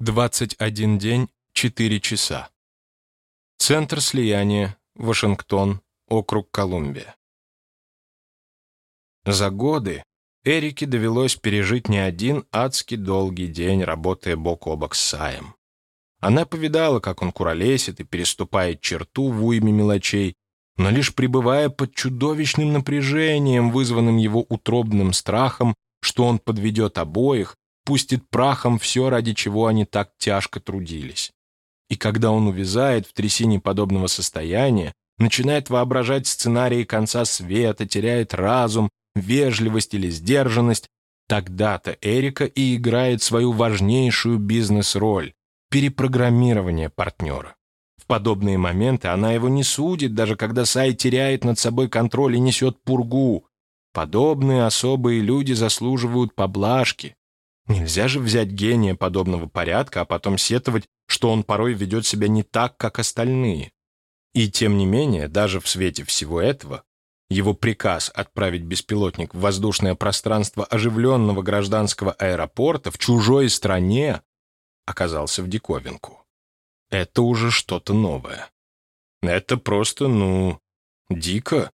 21 день, 4 часа. Центр слияния, Вашингтон, округ Колумбия. За годы Эрике довелось пережить не один адски долгий день, работая бок о бок с Саем. Она повидала, как он куролесит и переступает черту в уйме мелочей, но лишь пребывая под чудовищным напряжением, вызванным его утробным страхом, что он подведет обоих, пустит прахом все, ради чего они так тяжко трудились. И когда он увязает в трясине подобного состояния, начинает воображать сценарии конца света, теряет разум, вежливость или сдержанность, тогда-то Эрика и играет свою важнейшую бизнес-роль — перепрограммирование партнера. В подобные моменты она его не судит, даже когда Сай теряет над собой контроль и несет пургу. Подобные особые люди заслуживают поблажки, Нельзя же взять гения подобного порядка, а потом сетовать, что он порой ведет себя не так, как остальные. И тем не менее, даже в свете всего этого, его приказ отправить беспилотник в воздушное пространство оживленного гражданского аэропорта в чужой стране оказался в диковинку. Это уже что-то новое. Это просто, ну, дико.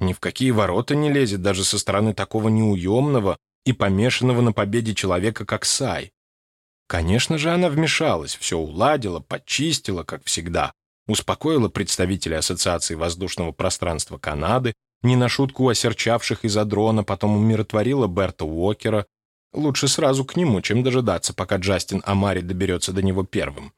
Ни в какие ворота не лезет даже со стороны такого неуемного, и помешанного на победе человека, как Сай. Конечно же, она вмешалась, все уладила, почистила, как всегда, успокоила представителей Ассоциации воздушного пространства Канады, не на шутку осерчавших из-за дрона, потом умиротворила Берта Уокера. Лучше сразу к нему, чем дожидаться, пока Джастин Амари доберется до него первым.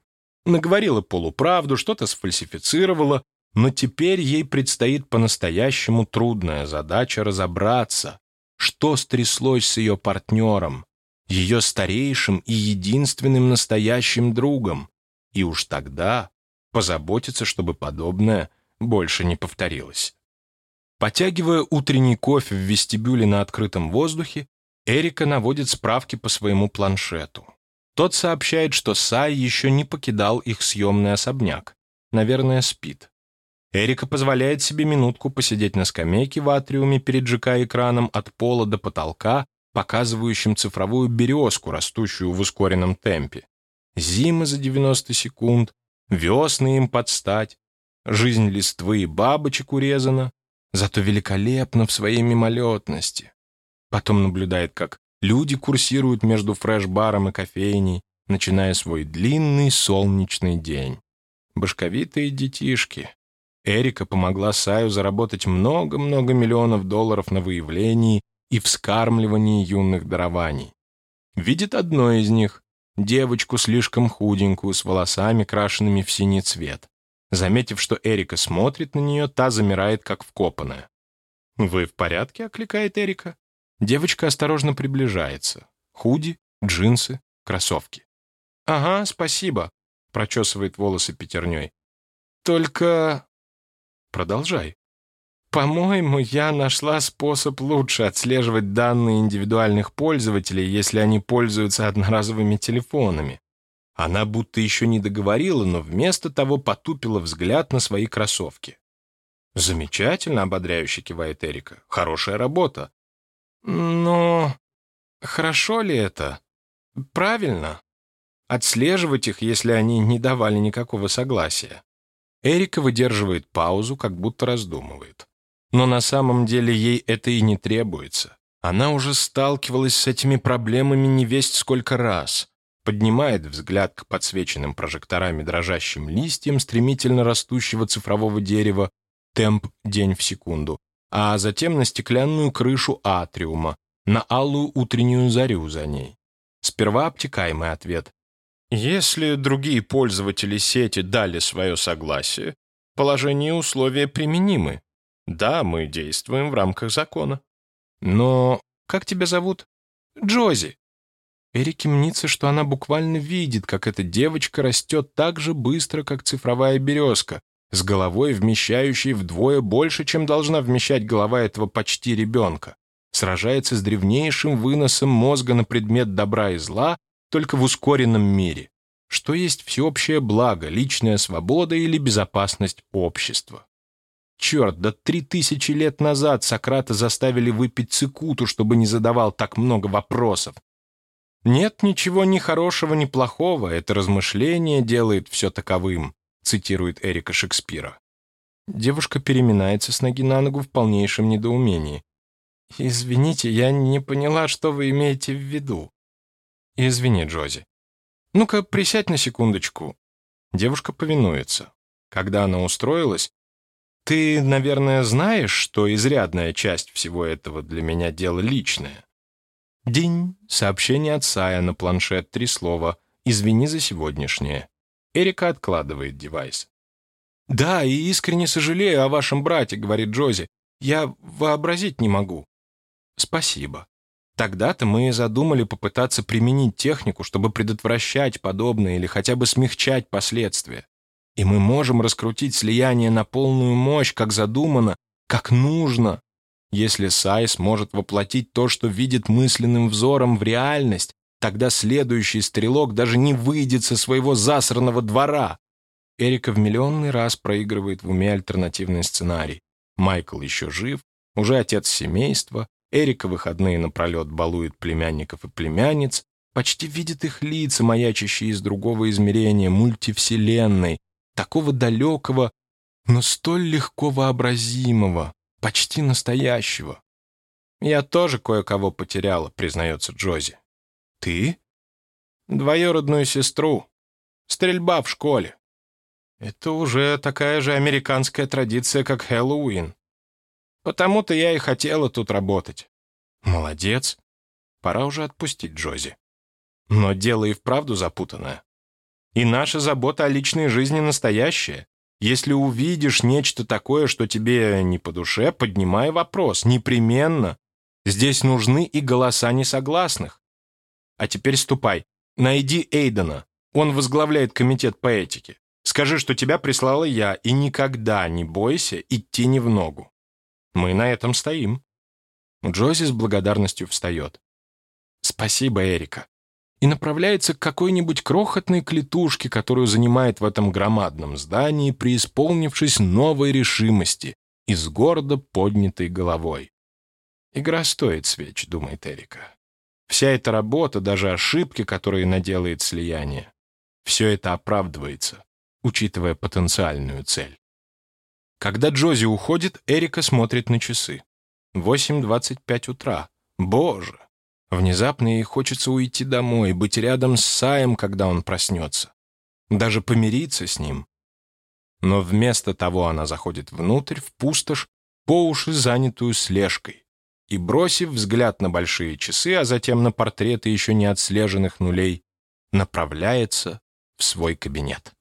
Наговорила полуправду, что-то сфальсифицировала, но теперь ей предстоит по-настоящему трудная задача разобраться, что стряслось с ее партнером, ее старейшим и единственным настоящим другом, и уж тогда позаботиться, чтобы подобное больше не повторилось. Потягивая утренний кофе в вестибюле на открытом воздухе, Эрика наводит справки по своему планшету. Тот сообщает, что Сай еще не покидал их съемный особняк. Наверное, спит. Эрика позволяет себе минутку посидеть на скамейке в атриуме перед ЖК-экраном от пола до потолка, показывающим цифровую березку, растущую в ускоренном темпе. Зимы за 90 секунд, весны им подстать, жизнь листвы и бабочек урезана, зато великолепно в своей мимолетности. Потом наблюдает, как люди курсируют между фреш-баром и кофейней, начиная свой длинный солнечный день. Башковитые детишки, Эрика помогла Саю заработать много-много миллионов долларов на выявлении и вскармливании юных дарований. Видит одно из них — девочку слишком худенькую, с волосами, крашенными в синий цвет. Заметив, что Эрика смотрит на нее, та замирает, как вкопанная. «Вы в порядке?» — окликает Эрика. Девочка осторожно приближается. Худи, джинсы, кроссовки. «Ага, спасибо», — прочесывает волосы пятерней. «Только...» Продолжай. По-моему, я нашла способ лучше отслеживать данные индивидуальных пользователей, если они пользуются одноразовыми телефонами. Она будто еще не договорила, но вместо того потупила взгляд на свои кроссовки. «Замечательно», — ободряюще кивает Эрика. «Хорошая работа». «Но хорошо ли это? Правильно? Отслеживать их, если они не давали никакого согласия?» Эрика выдерживает паузу, как будто раздумывает. Но на самом деле ей это и не требуется. Она уже сталкивалась с этими проблемами не весть сколько раз. Поднимает взгляд к подсвеченным прожекторами дрожащим листьям стремительно растущего цифрового дерева, темп день в секунду, а затем на стеклянную крышу атриума, на алую утреннюю зарю за ней. Сперва обтекаемый ответ. Если другие пользователи сети дали свое согласие, положение и условия применимы. Да, мы действуем в рамках закона. Но как тебя зовут? Джози. Эрике мнится, что она буквально видит, как эта девочка растет так же быстро, как цифровая березка, с головой, вмещающей вдвое больше, чем должна вмещать голова этого почти ребенка. Сражается с древнейшим выносом мозга на предмет добра и зла, только в ускоренном мире, что есть всеобщее благо, личная свобода или безопасность общества. Черт, да три тысячи лет назад Сократа заставили выпить цикуту, чтобы не задавал так много вопросов. «Нет ничего ни хорошего, ни плохого, это размышление делает все таковым», цитирует Эрика Шекспира. Девушка переминается с ноги на ногу в полнейшем недоумении. «Извините, я не поняла, что вы имеете в виду». «Извини, Джози. Ну-ка, присядь на секундочку». Девушка повинуется. Когда она устроилась, «Ты, наверное, знаешь, что изрядная часть всего этого для меня дело личное?» День. Сообщение от Сая на планшет. Три слова. «Извини за сегодняшнее». Эрика откладывает девайс. «Да, и искренне сожалею о вашем брате», — говорит Джози. «Я вообразить не могу». «Спасибо. Тогда-то мы задумали попытаться применить технику, чтобы предотвращать подобное или хотя бы смягчать последствия. И мы можем раскрутить слияние на полную мощь, как задумано, как нужно. Если Сай сможет воплотить то, что видит мысленным взором в реальность, тогда следующий стрелок даже не выйдет со своего засранного двора. Эрика в миллионный раз проигрывает в уме альтернативный сценарий. Майкл еще жив, уже отец семейства, Эрика выходные напролет балует племянников и племянниц, почти видит их лица, маячащие из другого измерения, мультивселенной, такого далекого, но столь легко вообразимого, почти настоящего. «Я тоже кое-кого потеряла», — признается Джози. «Ты?» «Двоюродную сестру. Стрельба в школе. Это уже такая же американская традиция, как Хэллоуин. Потому-то я и хотела тут работать. Молодец. Пора уже отпустить Джози. Но дело и вправду запутанное. И наша забота о личной жизни настоящая. Если увидишь нечто такое, что тебе не по душе, поднимай вопрос. Непременно. Здесь нужны и голоса несогласных. А теперь ступай. Найди Эйдена. Он возглавляет комитет по этике. Скажи, что тебя прислала я, и никогда не бойся идти не в ногу. Мы на этом стоим». Джози с благодарностью встает. «Спасибо, Эрика». И направляется к какой-нибудь крохотной клетушке, которую занимает в этом громадном здании, преисполнившись новой решимости и с гордо поднятой головой. «Игра стоит свеч», — думает Эрика. «Вся эта работа, даже ошибки, которые наделает слияние, все это оправдывается, учитывая потенциальную цель». Когда Джози уходит, Эрика смотрит на часы. 8.25 утра. Боже! Внезапно ей хочется уйти домой, быть рядом с Саем, когда он проснется. Даже помириться с ним. Но вместо того она заходит внутрь, в пустошь, по уши занятую слежкой. И, бросив взгляд на большие часы, а затем на портреты еще не отслеженных нулей, направляется в свой кабинет.